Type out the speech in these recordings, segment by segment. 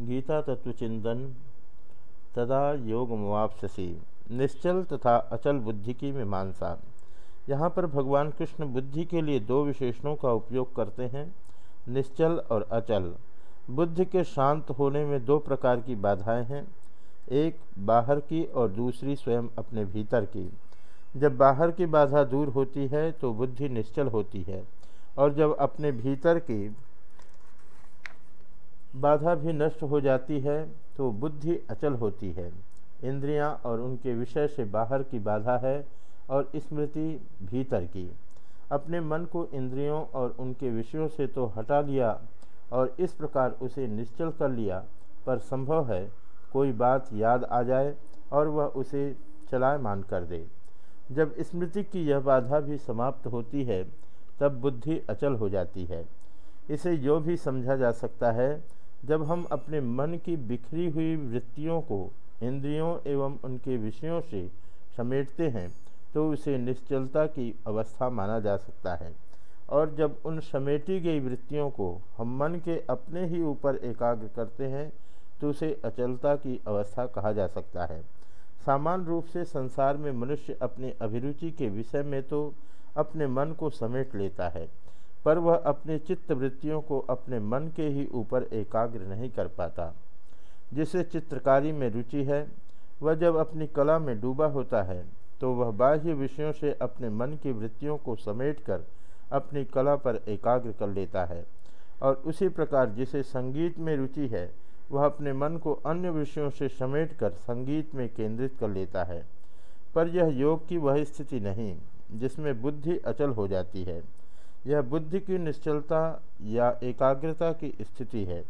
गीता तत्वचिंतन तदा योग मुआपसी निश्चल तथा अचल बुद्धि की मीमांसा। यहाँ पर भगवान कृष्ण बुद्धि के लिए दो विशेषणों का उपयोग करते हैं, निश्चल और अचल। बुद्धि के शांत होने में दो प्रकार की बाधाएँ हैं, एक बाहर की और दूसरी स्वयं अपने भीतर की। जब बाहर की बाधा दूर होती है तो बुद्धि निश्चल होती है, और जब अपने भीतर की बाधा भी नष्ट हो जाती है तो बुद्धि अचल होती है। इंद्रियाँ और उनके विषय से बाहर की बाधा है और स्मृति भीतर की। अपने मन को इंद्रियों और उनके विषयों से तो हटा लिया और इस प्रकार उसे निश्चल कर लिया, पर संभव है कोई बात याद आ जाए और वह उसे चलायमान कर दे। जब स्मृति की यह बाधा भी समाप्त होती है, तब बुद्धि अचल हो जाती है। इसे यो भी समझा जा सकता है जब हम अपने मन की बिखरी हुई वृत्तियों को इंद्रियों एवं उनके विषयों से समेटते हैं तो उसे निश्चलता की अवस्था माना जा सकता है। और जब उन समेटी गई वृत्तियों को हम मन के अपने ही ऊपर एकाग्र करते हैं तो उसे अचलता की अवस्था कहा जा सकता है। सामान्य रूप से संसार में मनुष्य अपनी अभिरुचि के विषय में तो अपने मन को समेट लेता है पर वह अपने चित्त वृत्तियों को अपने मन के ही ऊपर एकाग्र नहीं कर पाता। जिसे चित्रकारी में रुचि है, वह जब अपनी कला में डूबा होता है तो वह बाह्य विषयों से अपने मन की वृत्तियों को समेटकर अपनी कला पर एकाग्र कर लेता है। और उसी प्रकार जिसे संगीत में रुचि है, वह अपने मन को अन्य विषयों से समेटकर संगीत में केंद्रित कर लेता है। पर यह योग की वह स्थिति नहीं, जिसमें बुद्धि अचल हो जाती है। यह बुद्धि की निश्चलता या एकाग्रता की स्थिति है।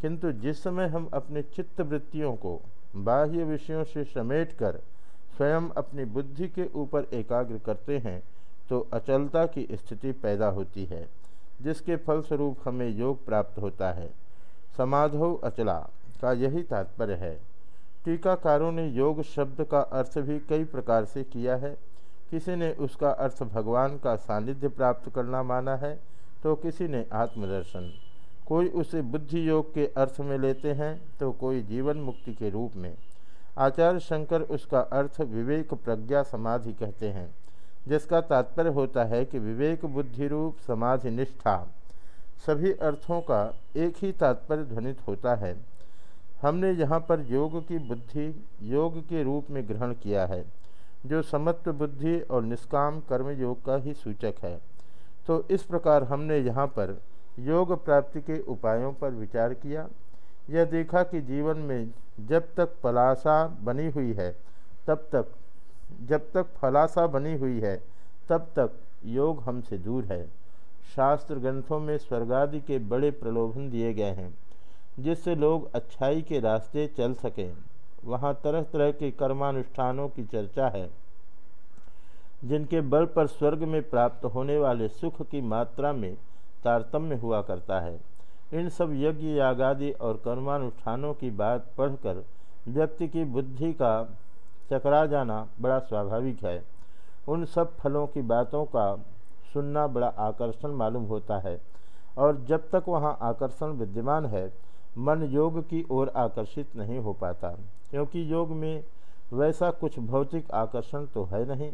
किंतु जिस समय हम अपने चित्त वृत्तियों को बाह्य विषयों से समेटकर स्वयं अपनी बुद्धि के ऊपर एकाग्र करते हैं तो अचलता की स्थिति पैदा होती है, जिसके फलस्वरूप हमें योग प्राप्त होता है। समाधो अचला का यही तात्पर्य है। टीकाकारों ने योग शब्द का अर्थ भी कई प्रकार से किया है। किसी ने उसका अर्थ भगवान का सानिध्य प्राप्त करना माना है तो किसी ने आत्मदर्शन। कोई उसे बुद्धि योग के अर्थ में लेते हैं तो कोई जीवन मुक्ति के रूप में। आचार्य शंकर उसका अर्थ विवेक प्रज्ञा समाधि कहते हैं, जिसका तात्पर्य होता है कि विवेक बुद्धि रूप समाधि निष्ठा। सभी अर्थों का एक ही तात्पर्य ध्वनित होता है। हमने यहाँ पर योग की बुद्धि, योग के रूप में ग्रहण किया है। जो समत्व बुद्धि और निष्काम कर्म योग का ही सूचक है। तो इस प्रकार हमने यहाँ पर योग प्राप्ति के उपायों पर विचार किया। यह देखा कि जीवन में जब तक पलासा बनी हुई है, तब तक, जब तक फलासा बनी हुई है, तब तक योग हमसे दूर है। शास्त्र ग्रंथों में स्वर्गादि के बड़े प्रलोभन दिए गए हैं, जिससे लोग अच्छाई के रास्ते चल सकें। वहाँ तरह तरह के कर्मानुष्ठानों की चर्चा है, जिनके बल पर स्वर्ग में प्राप्त होने वाले सुख की मात्रा में तारतम्य हुआ करता है। इन सब यज्ञ, यागादि और कर्मानुष्ठानों की बात पढ़कर व्यक्ति की बुद्धि का चकरा जाना बड़ा स्वाभाविक है। उन सब फलों की बातों का सुनना बड़ा आकर्षण मालूम होता है और जब तक वहाँ आकर्षण विद्यमान है, मन योग की ओर आकर्षित नहीं हो पाता। क्योंकि योग में वैसा कुछ भौतिक आकर्षण तो है नहीं।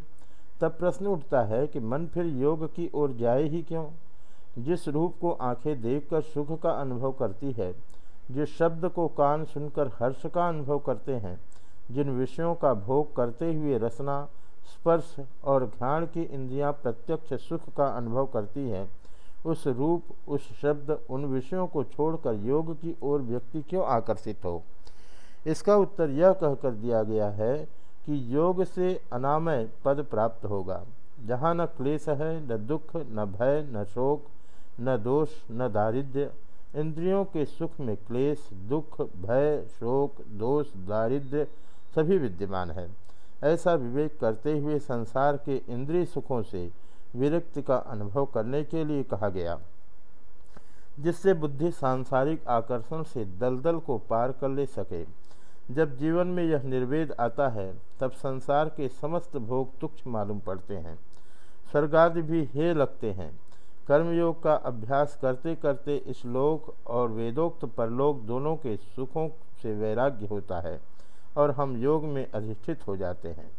तब प्रश्न उठता है कि मन फिर योग की ओर जाए ही क्यों? जिस रूप को आँखें देखकर सुख का अनुभव करती है, जिस शब्द को कान सुनकर हर्ष का अनुभव करते हैं, जिन विषयों का भोग करते हुए रसना, स्पर्श और घ्राण की इंद्रियाँ प्रत्यक्ष सुख का अनुभव करती हैं, उस रूप, उस शब्द, उन विषयों को छोड़कर योग की ओर व्यक्ति क्यों आकर्षित हो? इसका उत्तर यह कहकर दिया गया है कि योग से अनामय पद प्राप्त होगा। जहाँ न क्लेश है, न दुख, न भय, न शोक, न दोष, न दारिद्र्य, इंद्रियों के सुख में क्लेश, दुख, भय, शोक, दोष, दारिद्र्य सभी विद्यमान है। ऐसा विवेक करते हुए संसार के इंद्रिय सुखों से विरक्ति का अनुभव करने के लिए कहा गया, जिससे बुद्धि सांसारिक आकर्षण से दलदल को पार कर ले सके। जब जीवन में यह निर्वेद आता है, तब संसार के समस्त भोग तुक्ष मालूम पड़ते हैं। स्वर्गादि भी हे लगते हैं। कर्मयोग का अभ्यास करते करते इस लोक और वेदोक्त परलोक दोनों के सुखों से वैराग्य होता है और हम योग में अधिष्ठित हो जाते हैं।